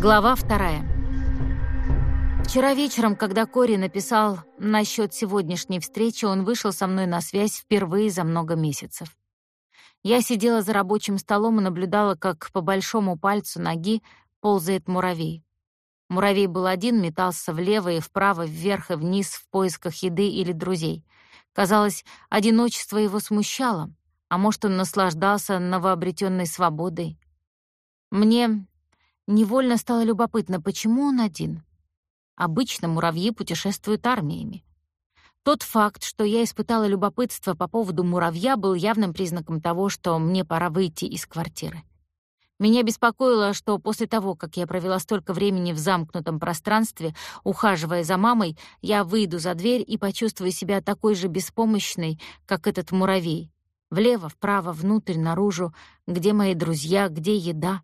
Глава вторая. Вчера вечером, когда Кори написал насчет сегодняшней встречи, он вышел со мной на связь впервые за много месяцев. Я сидела за рабочим столом и наблюдала, как по большому пальцу ноги ползает муравей. Муравей был один, метался влево и вправо, вверх и вниз в поисках еды или друзей. Казалось, одиночество его смущало, а может, он наслаждался новообретенной свободой. Мне Невольно стало любопытно, почему он один. Обычно муравьи путешествуют армиями. Тот факт, что я испытала любопытство по поводу муравья, был явным признаком того, что мне пора выйти из квартиры. Меня беспокоило, что после того, как я провела столько времени в замкнутом пространстве, ухаживая за мамой, я выйду за дверь и почувствую себя такой же беспомощной, как этот муравей. Влево, вправо, внутрь, наружу, где мои друзья, где еда.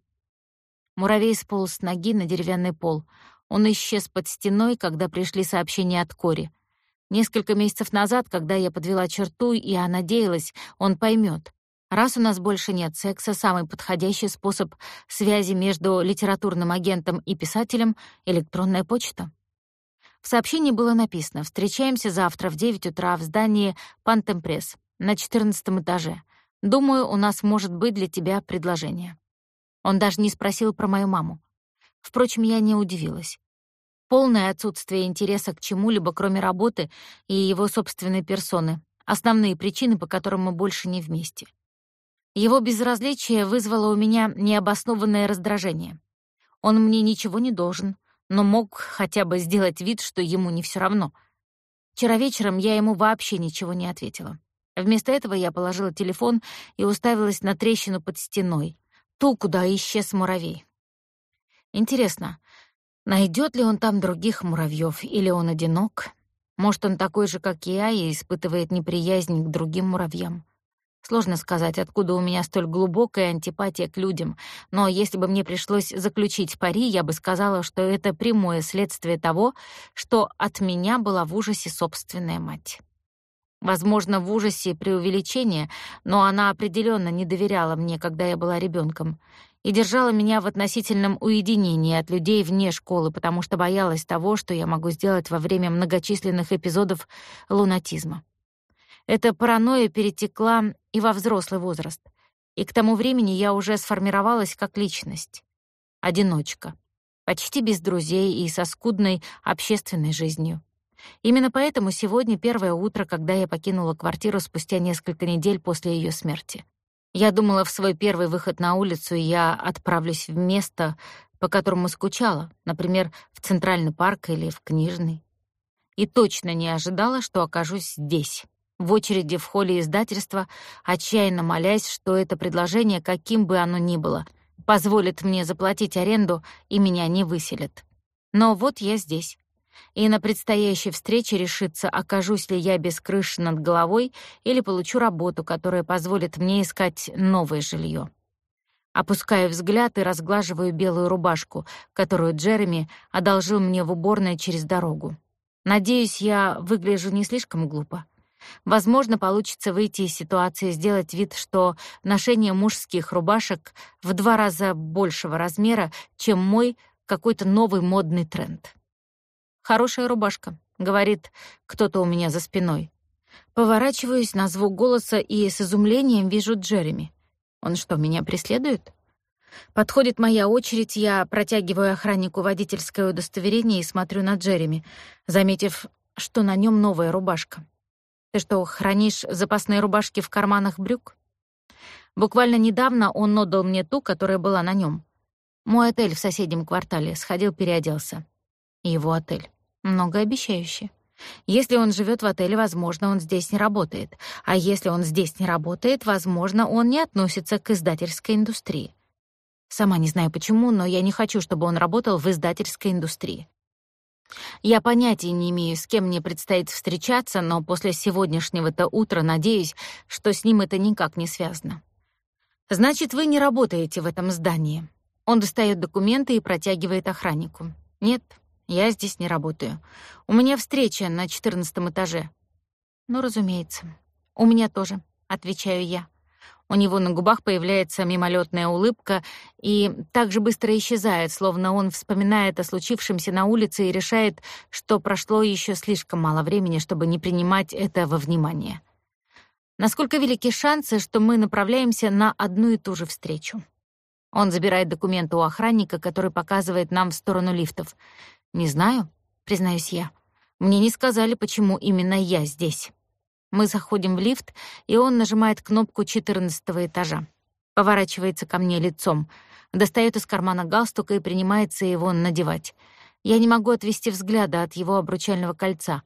Муравей сполз с ноги на деревянный пол. Он исчез под стеной, когда пришли сообщения от Кори. Несколько месяцев назад, когда я подвела черту, и я надеялась, он поймет. Раз у нас больше нет секса, самый подходящий способ связи между литературным агентом и писателем — электронная почта. В сообщении было написано «Встречаемся завтра в 9 утра в здании Пантемпресс на 14 этаже. Думаю, у нас может быть для тебя предложение». Он даже не спросил про мою маму. Впрочем, я не удивилась. Полное отсутствие интереса к чему-либо, кроме работы и его собственной персоны — основные причины, по которым мы больше не вместе. Его безразличие вызвало у меня необоснованное раздражение. Он мне ничего не должен, но мог хотя бы сделать вид, что ему не все равно. Вчера вечером я ему вообще ничего не ответила. Вместо этого я положила телефон и уставилась на трещину под стеной, ту, куда исчез муравей. Интересно, найдет ли он там других муравьев, или он одинок? Может, он такой же, как и я, и испытывает неприязнь к другим муравьям? Сложно сказать, откуда у меня столь глубокая антипатия к людям, но если бы мне пришлось заключить пари, я бы сказала, что это прямое следствие того, что от меня была в ужасе собственная мать. Возможно, в ужасе преувеличение, но она определенно не доверяла мне, когда я была ребенком, и держала меня в относительном уединении от людей вне школы, потому что боялась того, что я могу сделать во время многочисленных эпизодов лунатизма. Эта паранойя перетекла и во взрослый возраст, и к тому времени я уже сформировалась как личность. Одиночка, почти без друзей и со скудной общественной жизнью. Именно поэтому сегодня первое утро, когда я покинула квартиру спустя несколько недель после ее смерти. Я думала, в свой первый выход на улицу я отправлюсь в место, по которому скучала, например, в Центральный парк или в Книжный. И точно не ожидала, что окажусь здесь, в очереди в холле издательства, отчаянно молясь, что это предложение, каким бы оно ни было, позволит мне заплатить аренду и меня не выселят. Но вот я здесь и на предстоящей встрече решиться, окажусь ли я без крыши над головой или получу работу, которая позволит мне искать новое жилье. Опускаю взгляд и разглаживаю белую рубашку, которую Джереми одолжил мне в уборной через дорогу. Надеюсь, я выгляжу не слишком глупо. Возможно, получится выйти из ситуации и сделать вид, что ношение мужских рубашек в два раза большего размера, чем мой какой-то новый модный тренд. «Хорошая рубашка», — говорит кто-то у меня за спиной. Поворачиваюсь на звук голоса и с изумлением вижу Джереми. Он что, меня преследует? Подходит моя очередь, я протягиваю охраннику водительское удостоверение и смотрю на Джереми, заметив, что на нем новая рубашка. Ты что, хранишь запасные рубашки в карманах брюк? Буквально недавно он отдал мне ту, которая была на нем. Мой отель в соседнем квартале, сходил, переоделся. Его отель. Многообещающе. Если он живет в отеле, возможно, он здесь не работает. А если он здесь не работает, возможно, он не относится к издательской индустрии. Сама не знаю почему, но я не хочу, чтобы он работал в издательской индустрии. Я понятия не имею, с кем мне предстоит встречаться, но после сегодняшнего-то утра надеюсь, что с ним это никак не связано. Значит, вы не работаете в этом здании. Он достает документы и протягивает охраннику. Нет, я здесь не работаю. У меня встреча на четырнадцатом этаже. Ну, разумеется. У меня тоже, отвечаю я. У него на губах появляется мимолетная улыбка и так же быстро исчезает, словно он вспоминает о случившемся на улице и решает, что прошло еще слишком мало времени, чтобы не принимать это во внимание. Насколько велики шансы, что мы направляемся на одну и ту же встречу? Он забирает документы у охранника, который показывает нам в сторону лифтов. «Не знаю», — признаюсь я. «Мне не сказали, почему именно я здесь». Мы заходим в лифт, и он нажимает кнопку 14 этажа. Поворачивается ко мне лицом, достает из кармана галстук и принимается его надевать. Я не могу отвести взгляда от его обручального кольца.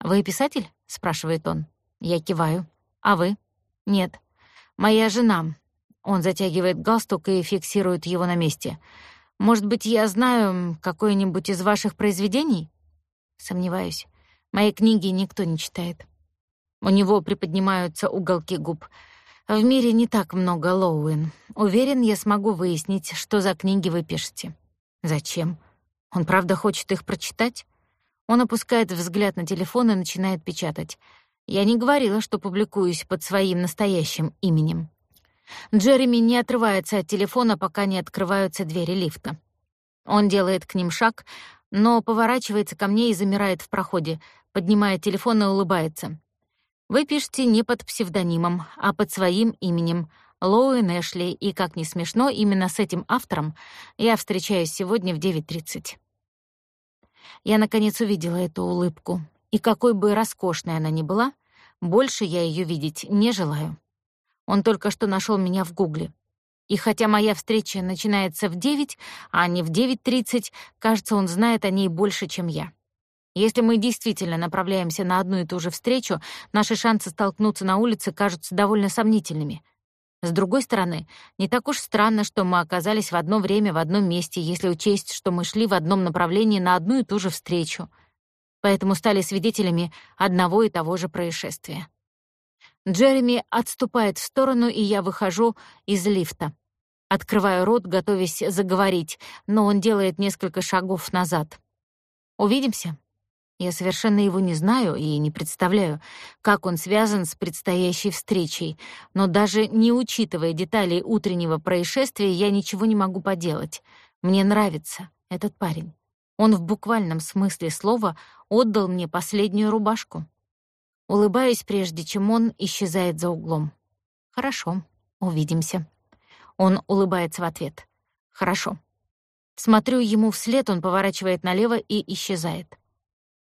«Вы писатель?» — спрашивает он. Я киваю. «А вы?» «Нет. Моя жена». Он затягивает галстук и фиксирует его на месте. «Может быть, я знаю какое-нибудь из ваших произведений?» Сомневаюсь. Мои книги никто не читает. У него приподнимаются уголки губ. В мире не так много Лоуэн. Уверен, я смогу выяснить, что за книги вы пишете. Зачем? Он правда хочет их прочитать? Он опускает взгляд на телефон и начинает печатать. Я не говорила, что публикуюсь под своим настоящим именем. Джереми не отрывается от телефона, пока не открываются двери лифта. Он делает к ним шаг, но поворачивается ко мне и замирает в проходе, поднимает телефон и улыбается. Вы пишете не под псевдонимом, а под своим именем Лоуэн Эшли, и, как ни смешно, именно с этим автором я встречаюсь сегодня в 9.30. Я, наконец, увидела эту улыбку, и какой бы роскошной она ни была, больше я ее видеть не желаю. Он только что нашел меня в Гугле. И хотя моя встреча начинается в 9, а не в 9.30, кажется, он знает о ней больше, чем я. Если мы действительно направляемся на одну и ту же встречу, наши шансы столкнуться на улице кажутся довольно сомнительными. С другой стороны, не так уж странно, что мы оказались в одно время в одном месте, если учесть, что мы шли в одном направлении на одну и ту же встречу. Поэтому стали свидетелями одного и того же происшествия. Джереми отступает в сторону, и я выхожу из лифта. Открываю рот, готовясь заговорить, но он делает несколько шагов назад. «Увидимся?» Я совершенно его не знаю и не представляю, как он связан с предстоящей встречей, но даже не учитывая деталей утреннего происшествия, я ничего не могу поделать. Мне нравится этот парень. Он в буквальном смысле слова отдал мне последнюю рубашку. Улыбаюсь, прежде чем он исчезает за углом. «Хорошо, увидимся». Он улыбается в ответ. «Хорошо». Смотрю ему вслед, он поворачивает налево и исчезает.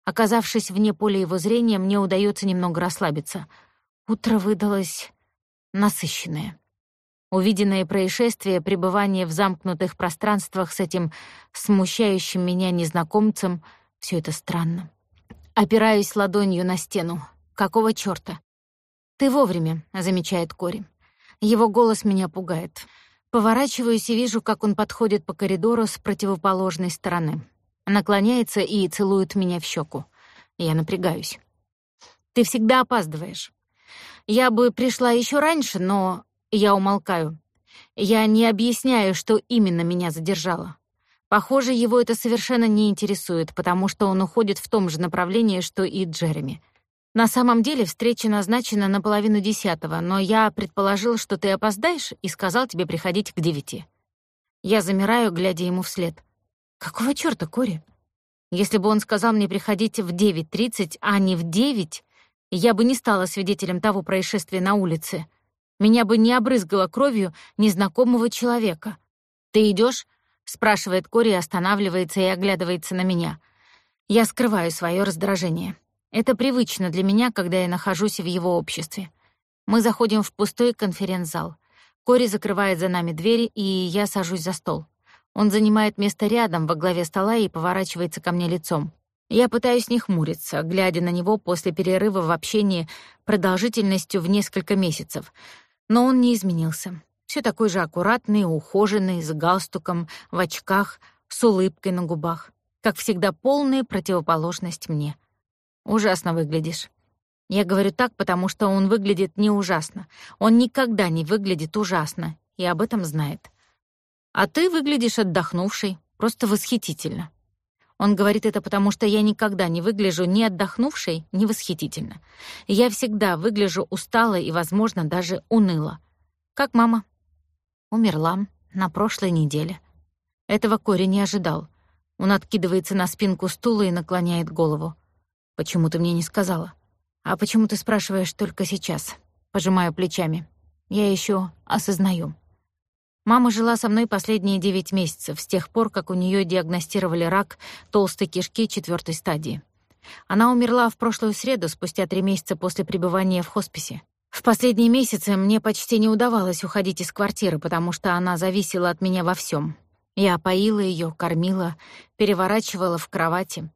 Оказавшись вне поля его зрения, мне удается немного расслабиться. Утро выдалось насыщенное. Увиденное происшествие, пребывание в замкнутых пространствах с этим смущающим меня незнакомцем — все это странно. Опираюсь ладонью на стену. Какого чёрта? «Ты вовремя», — замечает Кори. Его голос меня пугает. Поворачиваюсь и вижу, как он подходит по коридору с противоположной стороны. Наклоняется и целует меня в щеку. Я напрягаюсь. «Ты всегда опаздываешь. Я бы пришла еще раньше, но...» Я умолкаю. Я не объясняю, что именно меня задержало. Похоже, его это совершенно не интересует, потому что он уходит в том же направлении, что и Джереми. На самом деле встреча назначена на половину десятого, но я предположил, что ты опоздаешь, и сказал тебе приходить к девяти. Я замираю, глядя ему вслед. Какого чёрта, Кори? Если бы он сказал мне приходить в 9.30, а не в 9, я бы не стала свидетелем того происшествия на улице. Меня бы не обрызгало кровью незнакомого человека. «Ты идёшь?» — спрашивает Кори, останавливается и оглядывается на меня. Я скрываю своё раздражение. Это привычно для меня, когда я нахожусь в его обществе. Мы заходим в пустой конференц-зал. Кори закрывает за нами двери, и я сажусь за стол. Он занимает место рядом, во главе стола и поворачивается ко мне лицом. Я пытаюсь не хмуриться, глядя на него после перерыва в общении продолжительностью в несколько месяцев. Но он не изменился. Все такой же аккуратный, ухоженный, с галстуком, в очках, с улыбкой на губах. Как всегда, полная противоположность мне. Ужасно выглядишь. Я говорю так, потому что он выглядит не ужасно. Он никогда не выглядит ужасно, и об этом знает. А ты выглядишь отдохнувшей, просто восхитительно. Он говорит это потому, что я никогда не выгляжу ни отдохнувшей, ни восхитительно. Я всегда выгляжу устало и, возможно, даже уныло. «Как мама?» «Умерла на прошлой неделе». Этого Кори не ожидал. Он откидывается на спинку стула и наклоняет голову. «Почему ты мне не сказала?» «А почему ты спрашиваешь только сейчас?» Пожимаю плечами. «Я еще осознаю». Мама жила со мной последние девять месяцев, с тех пор, как у нее диагностировали рак толстой кишки четвертой стадии. Она умерла в прошлую среду, спустя три месяца после пребывания в хосписе. В последние месяцы мне почти не удавалось уходить из квартиры, потому что она зависела от меня во всем. Я поила ее, кормила, переворачивала в кровати.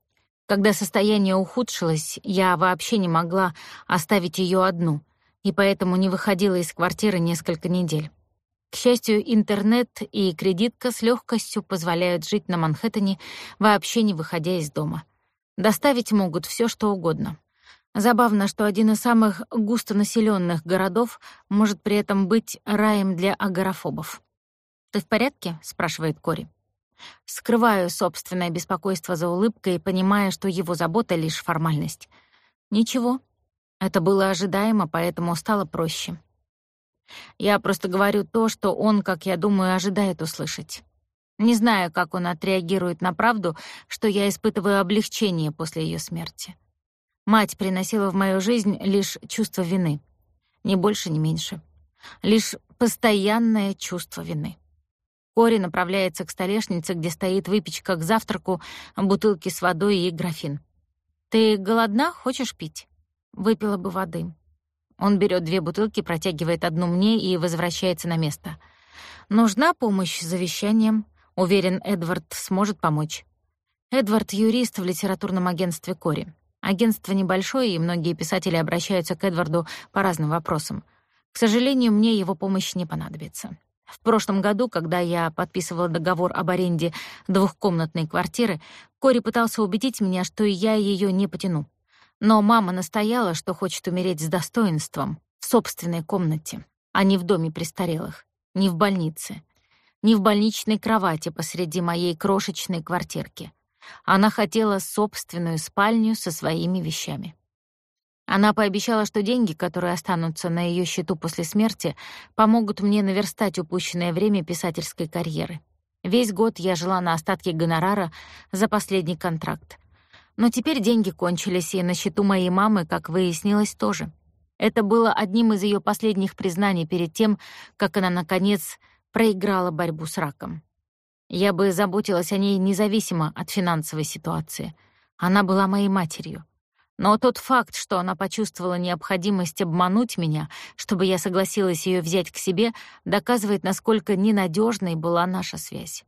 Когда состояние ухудшилось, я вообще не могла оставить ее одну, и поэтому не выходила из квартиры несколько недель. К счастью, интернет и кредитка с легкостью позволяют жить на Манхэттене, вообще не выходя из дома. Доставить могут все, что угодно. Забавно, что один из самых густонаселенных городов может при этом быть раем для агорафобов. «Ты в порядке?» — спрашивает Кори. Скрываю собственное беспокойство за улыбкой, понимая, что его забота — лишь формальность. Ничего. Это было ожидаемо, поэтому стало проще. Я просто говорю то, что он, как я думаю, ожидает услышать. Не знаю, как он отреагирует на правду, что я испытываю облегчение после ее смерти. Мать приносила в мою жизнь лишь чувство вины. Ни больше, ни меньше. Лишь постоянное чувство вины. Кори направляется к столешнице, где стоит выпечка к завтраку, бутылки с водой и графин. «Ты голодна? Хочешь пить?» «Выпила бы воды», он берет две бутылки, протягивает одну мне и возвращается на место. «Нужна помощь с завещанием?» Уверен, Эдвард сможет помочь. Эдвард — юрист в литературном агентстве «Кори». Агентство небольшое, и многие писатели обращаются к Эдварду по разным вопросам. К сожалению, мне его помощь не понадобится. В прошлом году, когда я подписывала договор об аренде двухкомнатной квартиры, Кори пытался убедить меня, что я ее не потяну. Но мама настояла, что хочет умереть с достоинством, в собственной комнате, а не в доме престарелых, не в больнице, не в больничной кровати посреди моей крошечной квартирки. Она хотела собственную спальню со своими вещами. Она пообещала, что деньги, которые останутся на ее счету после смерти, помогут мне наверстать упущенное время писательской карьеры. Весь год я жила на остатки гонорара за последний контракт. Но теперь деньги кончились, и на счету моей мамы, как выяснилось, тоже. Это было одним из ее последних признаний перед тем, как она, наконец, проиграла борьбу с раком. Я бы заботилась о ней независимо от финансовой ситуации. Она была моей матерью. Но тот факт, что она почувствовала необходимость обмануть меня, чтобы я согласилась ее взять к себе, доказывает, насколько ненадежной была наша связь.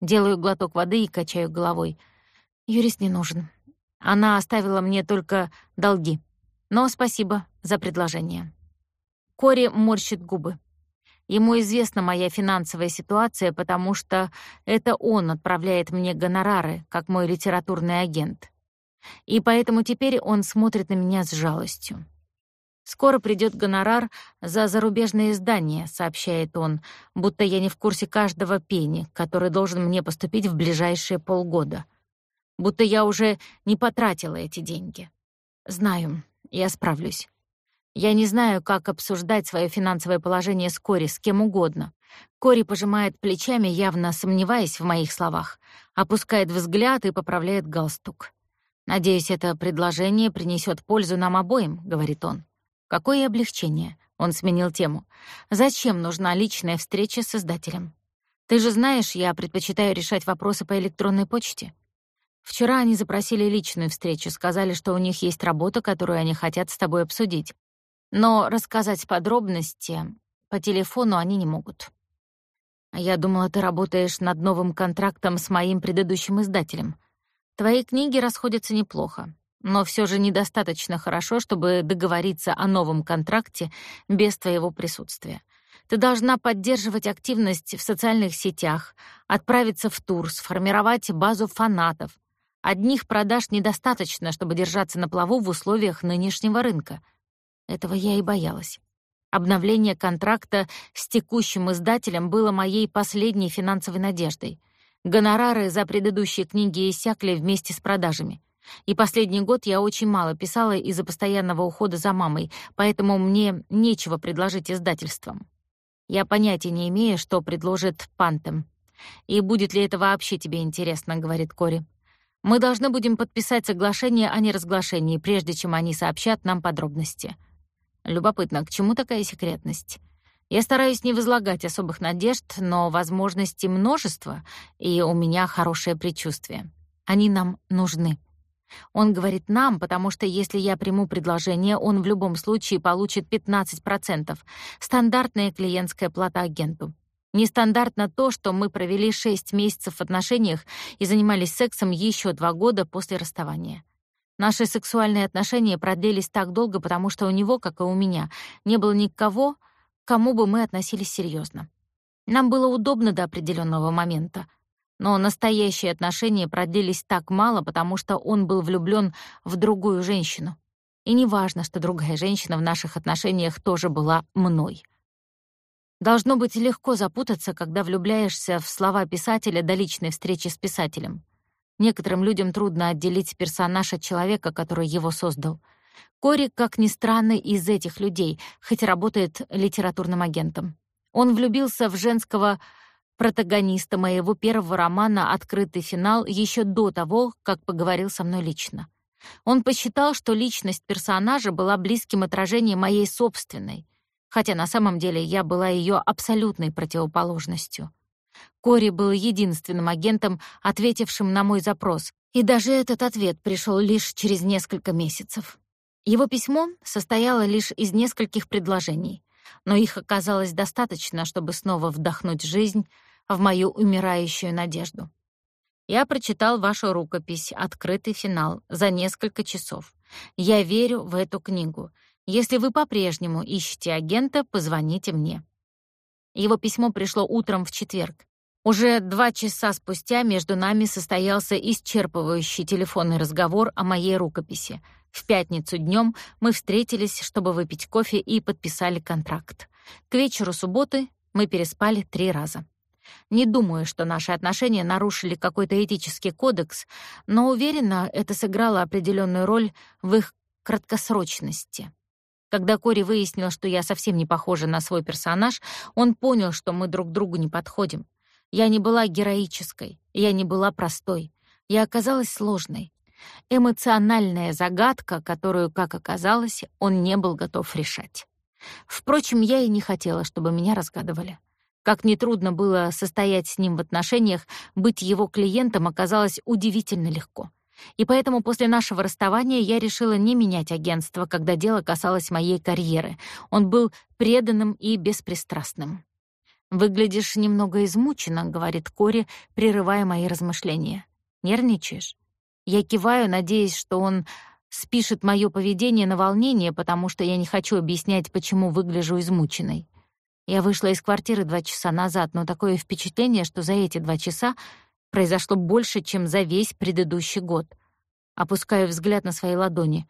Делаю глоток воды и качаю головой — Юрист не нужен. Она оставила мне только долги. Но спасибо за предложение. Кори морщит губы. Ему известна моя финансовая ситуация, потому что это он отправляет мне гонорары, как мой литературный агент. И поэтому теперь он смотрит на меня с жалостью. «Скоро придет гонорар за зарубежные издания», — сообщает он, будто я не в курсе каждого пени, который должен мне поступить в ближайшие полгода будто я уже не потратила эти деньги. Знаю, я справлюсь. Я не знаю, как обсуждать свое финансовое положение с Кори, с кем угодно. Кори пожимает плечами, явно сомневаясь в моих словах, опускает взгляд и поправляет галстук. «Надеюсь, это предложение принесет пользу нам обоим», — говорит он. «Какое облегчение!» — он сменил тему. «Зачем нужна личная встреча с издателем? Ты же знаешь, я предпочитаю решать вопросы по электронной почте. Вчера они запросили личную встречу, сказали, что у них есть работа, которую они хотят с тобой обсудить. Но рассказать подробности по телефону они не могут. Я думала, ты работаешь над новым контрактом с моим предыдущим издателем. Твои книги расходятся неплохо, но все же недостаточно хорошо, чтобы договориться о новом контракте без твоего присутствия. Ты должна поддерживать активность в социальных сетях, отправиться в тур, сформировать базу фанатов, Одних продаж недостаточно, чтобы держаться на плаву в условиях нынешнего рынка. Этого я и боялась. Обновление контракта с текущим издателем было моей последней финансовой надеждой. Гонорары за предыдущие книги иссякли вместе с продажами. И последний год я очень мало писала из-за постоянного ухода за мамой, поэтому мне нечего предложить издательствам. Я понятия не имею, что предложит Пантем. И будет ли это вообще тебе интересно, говорит Кори. Мы должны будем подписать соглашение о неразглашении, прежде чем они сообщат нам подробности. Любопытно, к чему такая секретность? Я стараюсь не возлагать особых надежд, но возможностей множество, и у меня хорошее предчувствие. Они нам нужны. Он говорит «нам», потому что если я приму предложение, он в любом случае получит 15%. Стандартная клиентская плата агенту. Нестандартно то, что мы провели 6 месяцев в отношениях и занимались сексом еще два года после расставания. Наши сексуальные отношения продлились так долго, потому что у него, как и у меня, не было никого, кому бы мы относились серьезно. Нам было удобно до определенного момента. Но настоящие отношения продлились так мало, потому что он был влюблен в другую женщину. И не важно, что другая женщина в наших отношениях тоже была мной. Должно быть легко запутаться, когда влюбляешься в слова писателя до личной встречи с писателем. Некоторым людям трудно отделить персонаж от человека, который его создал. Кори, как ни странно, из этих людей, хоть работает литературным агентом. Он влюбился в женского протагониста моего первого романа «Открытый финал» еще до того, как поговорил со мной лично. Он посчитал, что личность персонажа была близким отражением моей собственной, хотя на самом деле я была ее абсолютной противоположностью. Кори был единственным агентом, ответившим на мой запрос, и даже этот ответ пришел лишь через несколько месяцев. Его письмо состояло лишь из нескольких предложений, но их оказалось достаточно, чтобы снова вдохнуть жизнь в мою умирающую надежду. Я прочитал вашу рукопись «Открытый финал» за несколько часов. Я верю в эту книгу — если вы по-прежнему ищете агента, позвоните мне». Его письмо пришло утром в четверг. Уже два часа спустя между нами состоялся исчерпывающий телефонный разговор о моей рукописи. В пятницу днем мы встретились, чтобы выпить кофе и подписали контракт. К вечеру субботы мы переспали три раза. Не думаю, что наши отношения нарушили какой-то этический кодекс, но уверена, это сыграло определенную роль в их краткосрочности. Когда Кори выяснил, что я совсем не похожа на свой персонаж, он понял, что мы друг другу не подходим. Я не была героической, я не была простой. Я оказалась сложной. Эмоциональная загадка, которую, как оказалось, он не был готов решать. Впрочем, я и не хотела, чтобы меня разгадывали. Как нетрудно было состоять с ним в отношениях, быть его клиентом оказалось удивительно легко. И поэтому после нашего расставания я решила не менять агентство, когда дело касалось моей карьеры. Он был преданным и беспристрастным. «Выглядишь немного измученно», — говорит Кори, прерывая мои размышления. «Нервничаешь?» Я киваю, надеясь, что он спишет моё поведение на волнение, потому что я не хочу объяснять, почему выгляжу измученной. Я вышла из квартиры два часа назад, но такое впечатление, что за эти два часа произошло больше, чем за весь предыдущий год. Опускаю взгляд на свои ладони,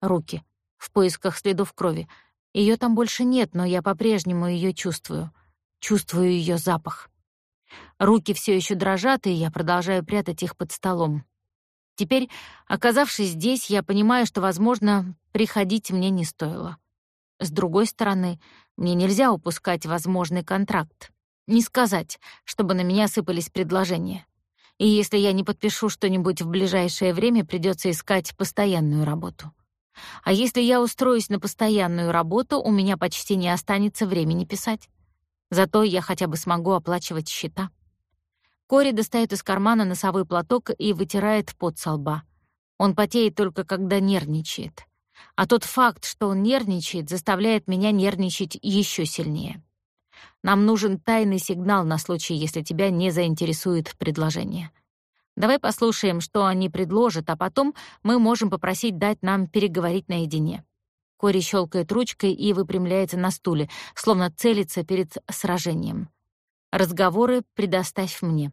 руки, в поисках следов крови. Ее там больше нет, но я по-прежнему ее чувствую. Чувствую ее запах. Руки все еще дрожат, и я продолжаю прятать их под столом. Теперь, оказавшись здесь, я понимаю, что, возможно, приходить мне не стоило. С другой стороны, мне нельзя упускать возможный контракт. Не сказать, чтобы на меня сыпались предложения. И если я не подпишу что-нибудь в ближайшее время, придется искать постоянную работу. А если я устроюсь на постоянную работу, у меня почти не останется времени писать. Зато я хотя бы смогу оплачивать счета. Кори достает из кармана носовой платок и вытирает пот со лба. Он потеет только когда нервничает. А тот факт, что он нервничает, заставляет меня нервничать еще сильнее. Нам нужен тайный сигнал на случай, если тебя не заинтересует предложение. Давай послушаем, что они предложат, а потом мы можем попросить дать нам переговорить наедине». Кори щелкает ручкой и выпрямляется на стуле, словно целится перед сражением. «Разговоры предоставь мне».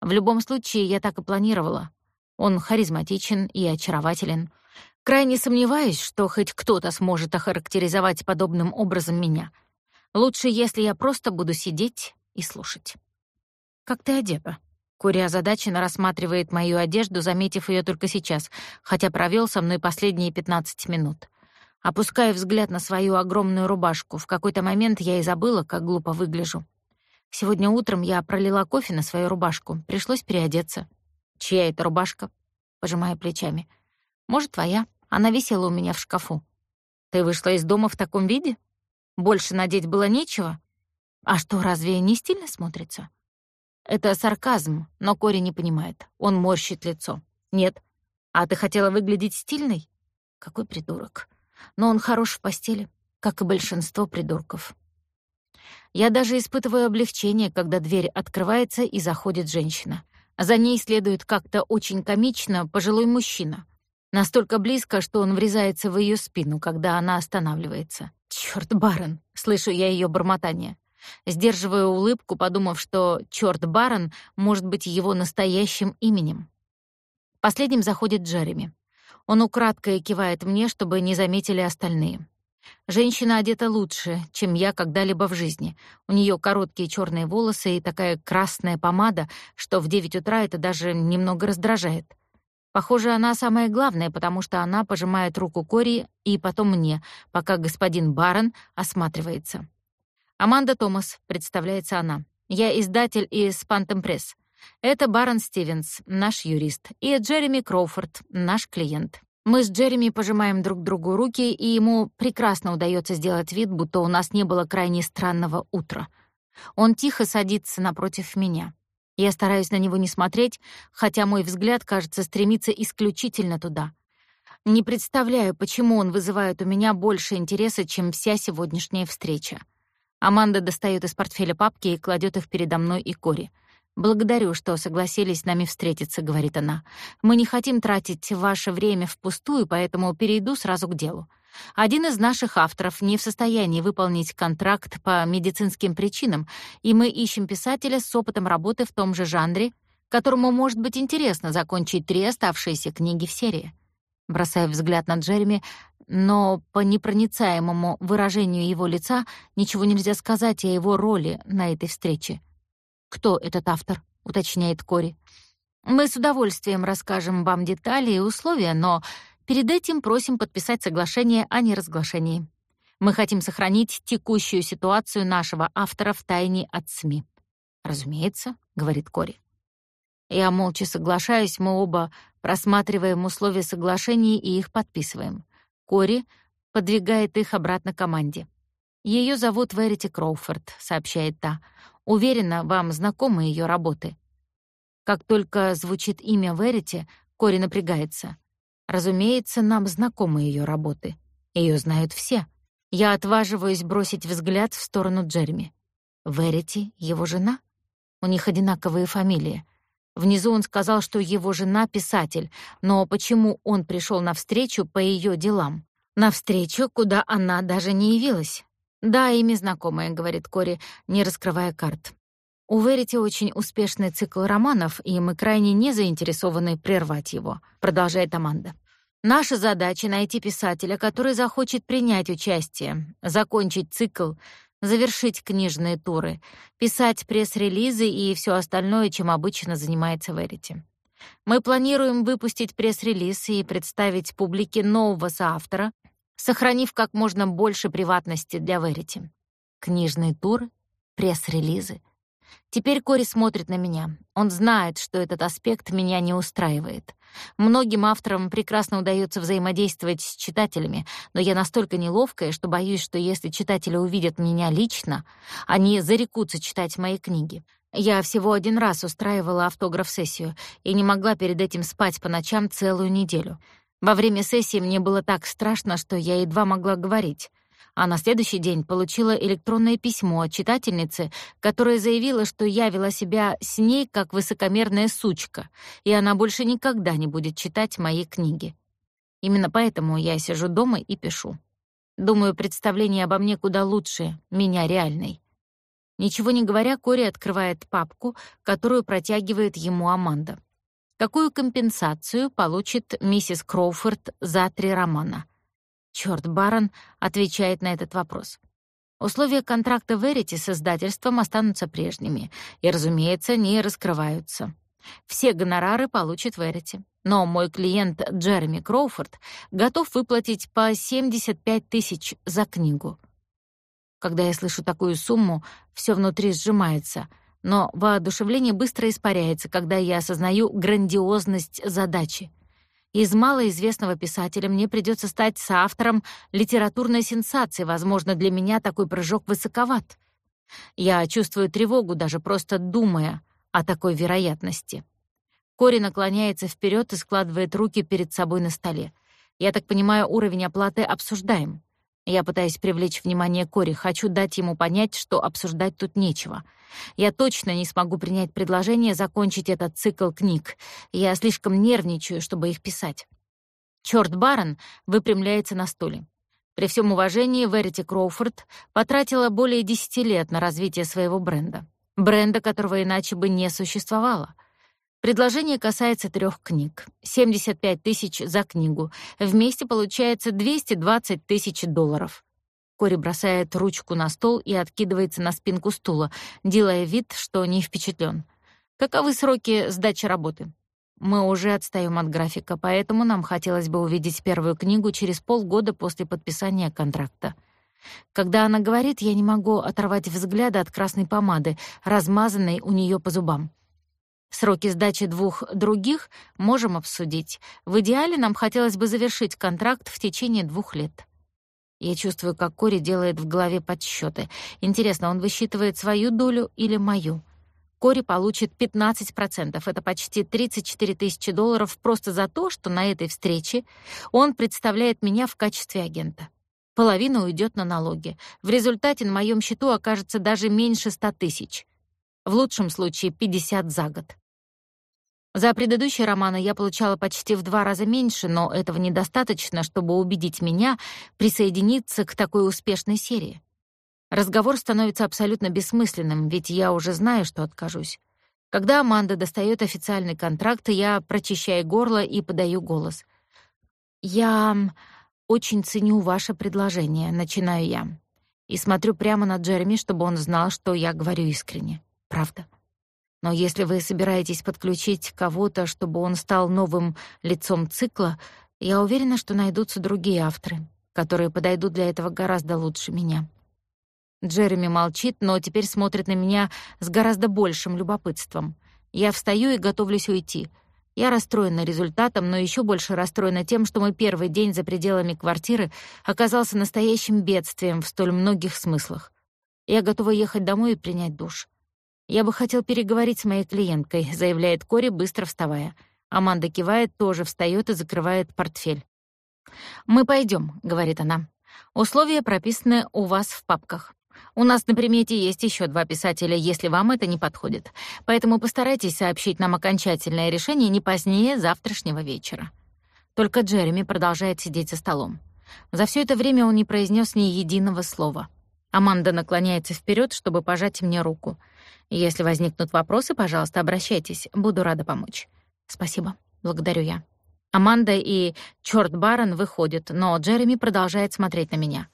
В любом случае, я так и планировала. Он харизматичен и очарователен. Крайне сомневаюсь, что хоть кто-то сможет охарактеризовать подобным образом меня — Лучше, если я просто буду сидеть и слушать. «Как ты одета?» Кури озадаченно рассматривает мою одежду, заметив ее только сейчас, хотя провел со мной последние 15 минут. Опускаю взгляд на свою огромную рубашку. В какой-то момент я и забыла, как глупо выгляжу. Сегодня утром я пролила кофе на свою рубашку. Пришлось переодеться. Чья это рубашка? Пожимая плечами. Может, твоя. Она висела у меня в шкафу. Ты вышла из дома в таком виде? Больше надеть было нечего? А что, разве не стильно смотрится? Это сарказм, но Кори не понимает. Он морщит лицо. Нет. А ты хотела выглядеть стильной? Какой придурок. Но он хорош в постели, как и большинство придурков. Я даже испытываю облегчение, когда дверь открывается и заходит женщина. За ней следует как-то очень комично пожилой мужчина. Настолько близко, что он врезается в ее спину, когда она останавливается. Черт, барон!» — слышу я ее бормотание. Сдерживаю улыбку, подумав, что черт барон может быть его настоящим именем. Последним заходит Джереми. Он украдкой кивает мне, чтобы не заметили остальные. Женщина одета лучше, чем я когда-либо в жизни. У нее короткие черные волосы и такая красная помада, что в девять утра это даже немного раздражает. Похоже, она самая главная, потому что она пожимает руку Кори и потом мне, пока господин Барон осматривается. «Аманда Томас», — представляется она. «Я издатель из Пантем Пресс. Это Барон Стивенс, наш юрист, и Джереми Кроуфорд, наш клиент». Мы с Джереми пожимаем друг другу руки, и ему прекрасно удается сделать вид, будто у нас не было крайне странного утра. Он тихо садится напротив меня. Я стараюсь на него не смотреть, хотя мой взгляд, кажется, стремится исключительно туда. Не представляю, почему он вызывает у меня больше интереса, чем вся сегодняшняя встреча. Аманда достает из портфеля папки и кладет их передо мной и Кори. «Благодарю, что согласились с нами встретиться», — говорит она. «Мы не хотим тратить ваше время впустую, поэтому перейду сразу к делу. Один из наших авторов не в состоянии выполнить контракт по медицинским причинам, и мы ищем писателя с опытом работы в том же жанре, которому может быть интересно закончить три оставшиеся книги в серии. Бросая взгляд на Джереми, но по непроницаемому выражению его лица ничего нельзя сказать о его роли на этой встрече. «Кто этот автор?» — уточняет Кори. «Мы с удовольствием расскажем вам детали и условия, но Перед этим просим подписать соглашение о неразглашении. Мы хотим сохранить текущую ситуацию нашего автора в тайне от СМИ. Разумеется, говорит Кори. Я молча соглашаюсь, мы оба просматриваем условия соглашения и их подписываем. Кори подвигает их обратно команде. Ее зовут Верити Кроуфорд, сообщает та. Уверена, вам знакомы ее работы. Как только звучит имя Верити, Кори напрягается. Разумеется, нам знакомы ее работы. Ее знают все. Я отваживаюсь бросить взгляд в сторону Джереми. Верити — его жена? У них одинаковые фамилии. Внизу он сказал, что его жена — писатель, но почему он пришел навстречу по ее делам? Навстречу, куда она даже не явилась. «Да, имя знакомое», — говорит Кори, не раскрывая карт. У Верити очень успешный цикл романов, и мы крайне не заинтересованы прервать его, продолжает Аманда. Наша задача — найти писателя, который захочет принять участие, закончить цикл, завершить книжные туры, писать пресс-релизы и все остальное, чем обычно занимается Верити. Мы планируем выпустить пресс-релиз и представить публике нового соавтора, сохранив как можно больше приватности для Верити. Книжные туры, пресс-релизы. Теперь Кори смотрит на меня. Он знает, что этот аспект меня не устраивает. Многим авторам прекрасно удается взаимодействовать с читателями, но я настолько неловкая, что боюсь, что если читатели увидят меня лично, они зарекутся читать мои книги. Я всего один раз устраивала автограф-сессию и не могла перед этим спать по ночам целую неделю. Во время сессии мне было так страшно, что я едва могла говорить а на следующий день получила электронное письмо от читательницы, которая заявила, что я вела себя с ней как высокомерная сучка, и она больше никогда не будет читать мои книги. Именно поэтому я сижу дома и пишу. Думаю, представление обо мне куда лучше меня реальной. Ничего не говоря, Кори открывает папку, которую протягивает ему Аманда. Какую компенсацию получит миссис Кроуфорд за три романа? Чёрт, барон отвечает на этот вопрос. Условия контракта Верити с издательством останутся прежними и, разумеется, не раскрываются. Все гонорары получит Верити. Но мой клиент Джереми Кроуфорд готов выплатить по 75 тысяч за книгу. Когда я слышу такую сумму, все внутри сжимается, но воодушевление быстро испаряется, когда я осознаю грандиозность задачи. Из малоизвестного писателя мне придется стать соавтором литературной сенсации. Возможно, для меня такой прыжок высоковат. Я чувствую тревогу, даже просто думая о такой вероятности. Кори наклоняется вперед и складывает руки перед собой на столе. Я так понимаю, уровень оплаты обсуждаем. Я пытаюсь привлечь внимание Кори, хочу дать ему понять, что обсуждать тут нечего. Я точно не смогу принять предложение закончить этот цикл книг. Я слишком нервничаю, чтобы их писать. Чёрт Барон выпрямляется на стуле. При всем уважении Верити Кроуфорд потратила более десяти лет на развитие своего бренда. Бренда, которого иначе бы не существовало — Предложение касается трех книг. 75 тысяч за книгу. Вместе получается 220 тысяч долларов. Кори бросает ручку на стол и откидывается на спинку стула, делая вид, что не впечатлен. Каковы сроки сдачи работы? Мы уже отстаем от графика, поэтому нам хотелось бы увидеть первую книгу через полгода после подписания контракта. Когда она говорит, я не могу оторвать взгляда от красной помады, размазанной у нее по зубам. Сроки сдачи двух других можем обсудить. В идеале нам хотелось бы завершить контракт в течение двух лет. Я чувствую, как Кори делает в голове подсчеты. Интересно, он высчитывает свою долю или мою? Кори получит 15%. Это почти 34 тысячи долларов просто за то, что на этой встрече он представляет меня в качестве агента. Половина уйдет на налоги. В результате на моем счету окажется даже меньше 100 тысяч в лучшем случае 50 за год. За предыдущие романы я получала почти в два раза меньше, но этого недостаточно, чтобы убедить меня присоединиться к такой успешной серии. Разговор становится абсолютно бессмысленным, ведь я уже знаю, что откажусь. Когда Аманда достает официальный контракт, я прочищаю горло и подаю голос. «Я очень ценю ваше предложение», — начинаю я. И смотрю прямо на Джереми, чтобы он знал, что я говорю искренне правда. Но если вы собираетесь подключить кого-то, чтобы он стал новым лицом цикла, я уверена, что найдутся другие авторы, которые подойдут для этого гораздо лучше меня. Джереми молчит, но теперь смотрит на меня с гораздо большим любопытством. Я встаю и готовлюсь уйти. Я расстроена результатом, но еще больше расстроена тем, что мой первый день за пределами квартиры оказался настоящим бедствием в столь многих смыслах. Я готова ехать домой и принять душ. «Я бы хотел переговорить с моей клиенткой», — заявляет Кори, быстро вставая. Аманда кивает, тоже встает и закрывает портфель. «Мы пойдем, говорит она. «Условия прописаны у вас в папках. У нас на примете есть еще два писателя, если вам это не подходит. Поэтому постарайтесь сообщить нам окончательное решение не позднее завтрашнего вечера». Только Джереми продолжает сидеть за столом. За все это время он не произнес ни единого слова. Аманда наклоняется вперед, чтобы пожать мне руку. Если возникнут вопросы, пожалуйста, обращайтесь. Буду рада помочь. Спасибо. Благодарю я. Аманда и Чёрт Барон выходят, но Джереми продолжает смотреть на меня.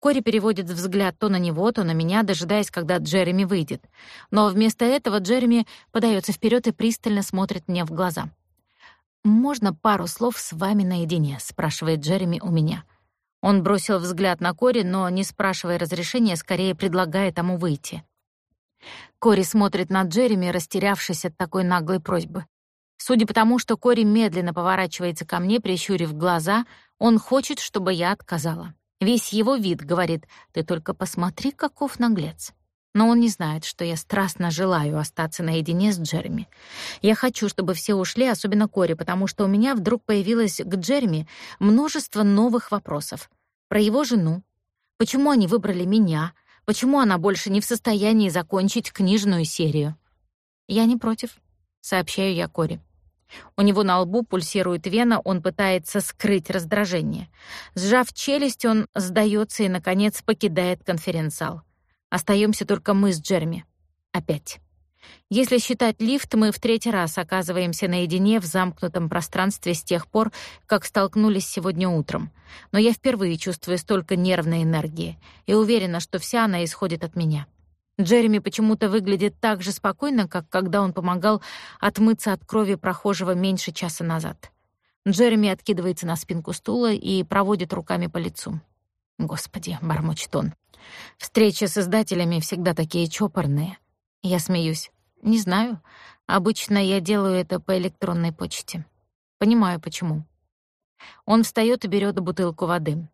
Кори переводит взгляд то на него, то на меня, дожидаясь, когда Джереми выйдет. Но вместо этого Джереми подается вперед и пристально смотрит мне в глаза. «Можно пару слов с вами наедине?» — спрашивает Джереми у меня. Он бросил взгляд на Кори, но, не спрашивая разрешения, скорее предлагает ему выйти. Кори смотрит на Джереми, растерявшись от такой наглой просьбы. Судя по тому, что Кори медленно поворачивается ко мне, прищурив глаза, он хочет, чтобы я отказала. Весь его вид говорит «ты только посмотри, каков наглец». Но он не знает, что я страстно желаю остаться наедине с Джереми. Я хочу, чтобы все ушли, особенно Кори, потому что у меня вдруг появилось к Джереми множество новых вопросов. Про его жену. Почему они выбрали меня? Почему она больше не в состоянии закончить книжную серию? Я не против, сообщаю я Кори. У него на лбу пульсирует вена, он пытается скрыть раздражение. Сжав челюсть, он сдается и, наконец, покидает конференц-зал. Остаемся только мы с Джерми. Опять. Если считать лифт, мы в третий раз оказываемся наедине в замкнутом пространстве с тех пор, как столкнулись сегодня утром. Но я впервые чувствую столько нервной энергии и уверена, что вся она исходит от меня. Джереми почему-то выглядит так же спокойно, как когда он помогал отмыться от крови прохожего меньше часа назад. Джереми откидывается на спинку стула и проводит руками по лицу. «Господи», — бормочет он, — «встречи с издателями всегда такие чопорные». Я смеюсь. «Не знаю. Обычно я делаю это по электронной почте. Понимаю, почему». Он встаёт и берёт бутылку воды.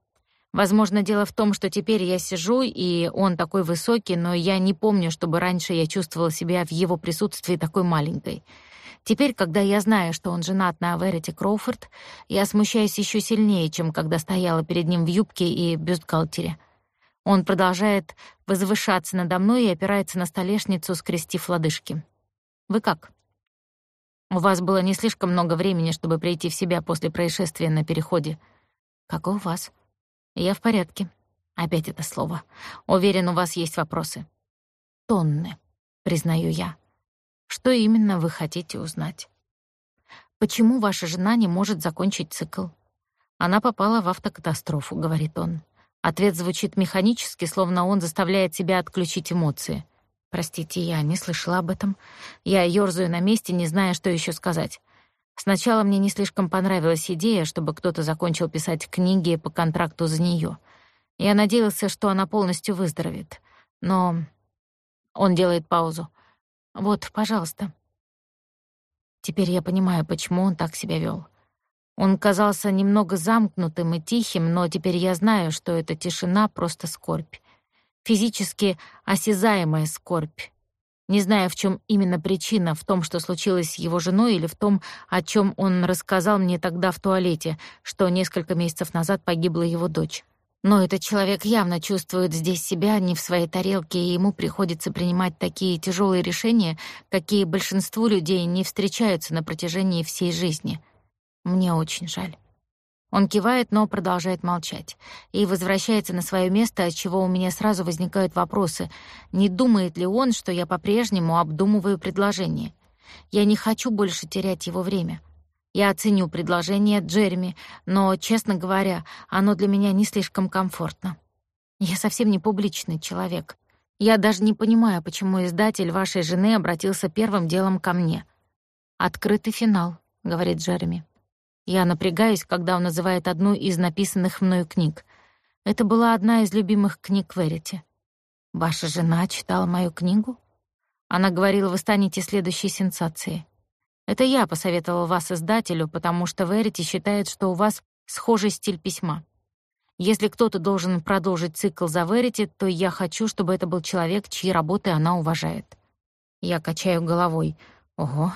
Возможно, дело в том, что теперь я сижу, и он такой высокий, но я не помню, чтобы раньше я чувствовала себя в его присутствии такой маленькой. Теперь, когда я знаю, что он женат на Верите Кроуфорд, я смущаюсь еще сильнее, чем когда стояла перед ним в юбке и бюстгальтере. Он продолжает возвышаться надо мной и опирается на столешницу, скрестив лодыжки. «Вы как?» «У вас было не слишком много времени, чтобы прийти в себя после происшествия на переходе». «Как у вас?» «Я в порядке». Опять это слово. «Уверен, у вас есть вопросы». «Тонны», — признаю я. «Что именно вы хотите узнать?» «Почему ваша жена не может закончить цикл?» «Она попала в автокатастрофу», — говорит он. Ответ звучит механически, словно он заставляет себя отключить эмоции. Простите, я не слышала об этом. Я ёрзаю на месте, не зная, что еще сказать. Сначала мне не слишком понравилась идея, чтобы кто-то закончил писать книги по контракту за нее. Я надеялся, что она полностью выздоровеет. Но он делает паузу. «Вот, пожалуйста». Теперь я понимаю, почему он так себя вел. Он казался немного замкнутым и тихим, но теперь я знаю, что эта тишина — просто скорбь. Физически осязаемая скорбь, не знаю, в чем именно причина, в том, что случилось с его женой, или в том, о чем он рассказал мне тогда в туалете, что несколько месяцев назад погибла его дочь. Но этот человек явно чувствует здесь себя не в своей тарелке, и ему приходится принимать такие тяжелые решения, какие большинству людей не встречаются на протяжении всей жизни. Мне очень жаль. Он кивает, но продолжает молчать. И возвращается на свое место, от чего у меня сразу возникают вопросы. Не думает ли он, что я по-прежнему обдумываю предложение? Я не хочу больше терять его время. Я оценю предложение Джереми, но, честно говоря, оно для меня не слишком комфортно. Я совсем не публичный человек. Я даже не понимаю, почему издатель вашей жены обратился первым делом ко мне. «Открытый финал», — говорит Джереми. Я напрягаюсь, когда он называет одну из написанных мною книг. Это была одна из любимых книг Верити. «Ваша жена читала мою книгу?» Она говорила, вы станете следующей сенсацией. Это я посоветовал вас издателю, потому что Верити считает, что у вас схожий стиль письма. Если кто-то должен продолжить цикл за Верити, то я хочу, чтобы это был человек, чьи работы она уважает. Я качаю головой. Ого,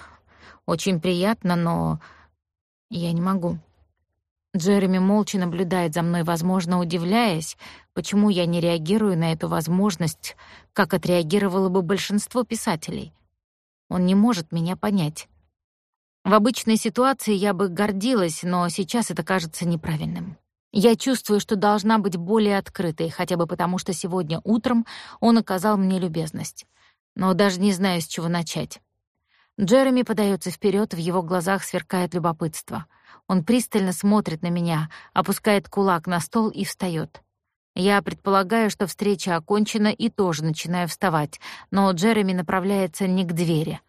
очень приятно, но я не могу. Джереми молча наблюдает за мной, возможно, удивляясь, почему я не реагирую на эту возможность, как отреагировало бы большинство писателей. Он не может меня понять. В обычной ситуации я бы гордилась, но сейчас это кажется неправильным. Я чувствую, что должна быть более открытой, хотя бы потому, что сегодня утром он оказал мне любезность. Но даже не знаю, с чего начать. Джереми подается вперед, в его глазах сверкает любопытство. Он пристально смотрит на меня, опускает кулак на стол и встает. Я предполагаю, что встреча окончена и тоже начинаю вставать, но Джереми направляется не к двери.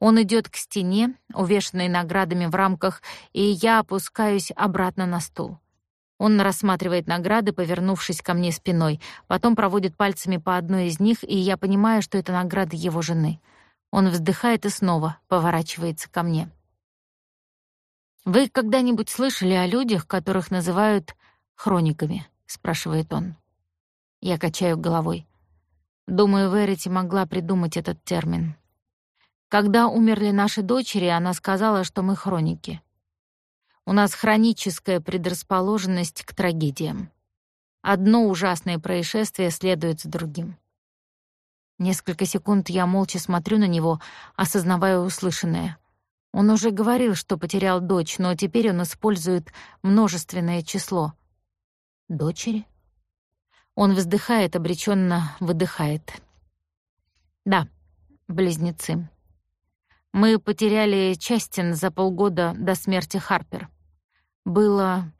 Он идет к стене, увешанной наградами в рамках, и я опускаюсь обратно на стул. Он рассматривает награды, повернувшись ко мне спиной, потом проводит пальцами по одной из них, и я понимаю, что это награда его жены — он вздыхает и снова поворачивается ко мне. «Вы когда-нибудь слышали о людях, которых называют хрониками?» — спрашивает он. Я качаю головой. Думаю, Верити могла придумать этот термин. Когда умерли наши дочери, она сказала, что мы хроники. У нас хроническая предрасположенность к трагедиям. Одно ужасное происшествие следует за другим. Несколько секунд я молча смотрю на него, осознавая услышанное. Он уже говорил, что потерял дочь, но теперь он использует множественное число. Дочери? Он вздыхает, обреченно выдыхает. Да, близнецы. Мы потеряли Частин за полгода до смерти Харпер. Было...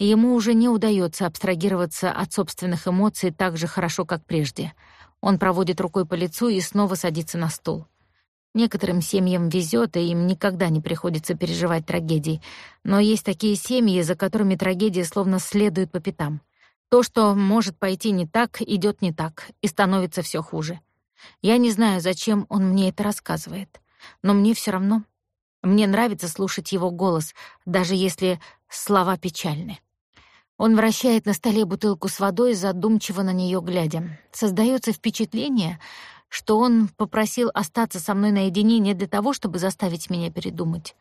Ему уже не удается абстрагироваться от собственных эмоций так же хорошо, как прежде — Он проводит рукой по лицу и снова садится на стул. Некоторым семьям везет, и им никогда не приходится переживать трагедий. Но есть такие семьи, за которыми трагедия словно следует по пятам. То, что может пойти не так, идет не так, и становится все хуже. Я не знаю, зачем он мне это рассказывает, но мне все равно. Мне нравится слушать его голос, даже если слова печальны. Он вращает на столе бутылку с водой, задумчиво на нее глядя. Создается впечатление, что он попросил остаться со мной наедине не для того, чтобы заставить меня передумать.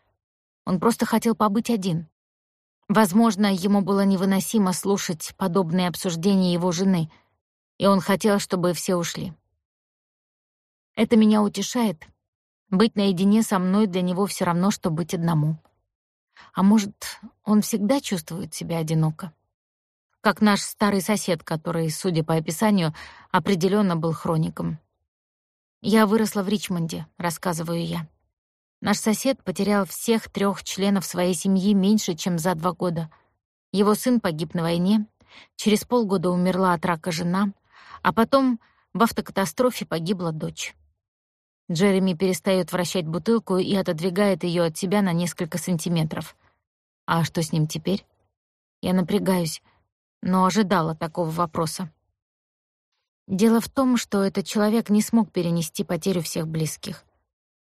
Он просто хотел побыть один. Возможно, ему было невыносимо слушать подобные обсуждения его жены, и он хотел, чтобы все ушли. Это меня утешает. Быть наедине со мной для него все равно, что быть одному. А может, он всегда чувствует себя одиноко? Как наш старый сосед, который, судя по описанию, определенно был хроником. «Я выросла в Ричмонде», — рассказываю я. Наш сосед потерял всех трех членов своей семьи меньше, чем за два года. Его сын погиб на войне, через полгода умерла от рака жена, а потом в автокатастрофе погибла дочь. Джереми перестает вращать бутылку и отодвигает ее от себя на несколько сантиметров. А что с ним теперь? Я напрягаюсь, но ожидала такого вопроса. Дело в том, что этот человек не смог перенести потерю всех близких.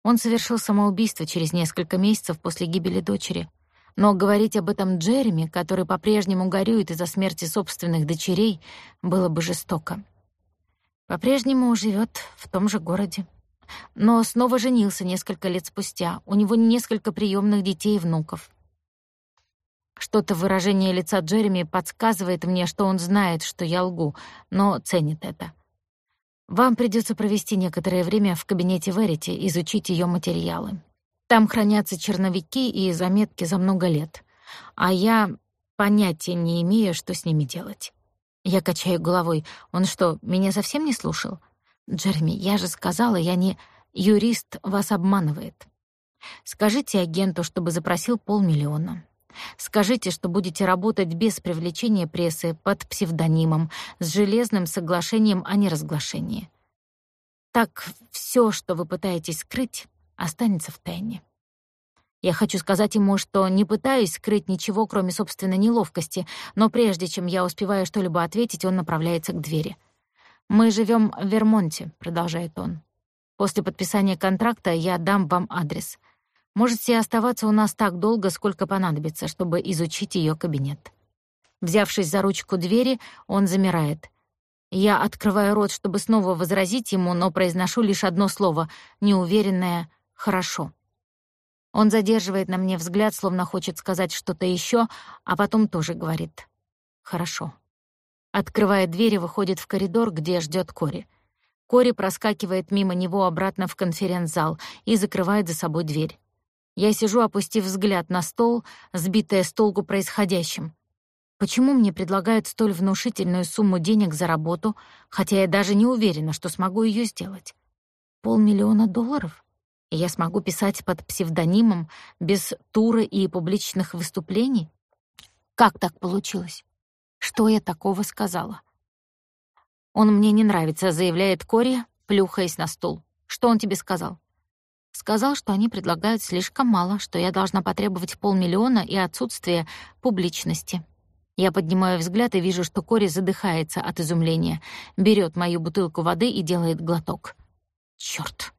Он совершил самоубийство через несколько месяцев после гибели дочери. Но говорить об этом Джереми, который по-прежнему горюет из-за смерти собственных дочерей, было бы жестоко. По-прежнему живет в том же городе. Но снова женился несколько лет спустя. У него несколько приемных детей и внуков. Что-то в выражении лица Джереми подсказывает мне, что он знает, что я лгу, но ценит это. Вам придется провести некоторое время в кабинете Верити, изучить ее материалы. Там хранятся черновики и заметки за много лет, а я понятия не имею, что с ними делать. Я качаю головой. Он что, меня совсем не слушал? Джереми, я же сказала, я не... Юрист вас обманывает. Скажите агенту, чтобы запросил полмиллиона. Скажите, что будете работать без привлечения прессы под псевдонимом, с железным соглашением о неразглашении. Так все, что вы пытаетесь скрыть, останется в тайне. Я хочу сказать ему, что не пытаюсь скрыть ничего, кроме собственной неловкости, но прежде чем я успеваю что-либо ответить, он направляется к двери. «Мы живем в Вермонте», — продолжает он. «После подписания контракта я дам вам адрес. Можете оставаться у нас так долго, сколько понадобится, чтобы изучить ее кабинет. Взявшись за ручку двери, он замирает. Я открываю рот, чтобы снова возразить ему, но произношу лишь одно слово, неуверенное «хорошо». Он задерживает на мне взгляд, словно хочет сказать что-то еще, а потом тоже говорит «хорошо». Открывая дверь выходит в коридор, где ждет Кори. Кори проскакивает мимо него обратно в конференц-зал и закрывает за собой дверь. Я сижу, опустив взгляд на стол, сбитая с толку происходящим. Почему мне предлагают столь внушительную сумму денег за работу, хотя я даже не уверена, что смогу ее сделать? Полмиллиона долларов? И я смогу писать под псевдонимом, без тура и публичных выступлений? Как так получилось? Что я такого сказала? Он мне не нравится, заявляет Кори, плюхаясь на стул. Что он тебе сказал? Сказал, что они предлагают слишком мало, что я должна потребовать полмиллиона и отсутствие публичности. Я поднимаю взгляд и вижу, что Кори задыхается от изумления, берет мою бутылку воды и делает глоток. Чёрт!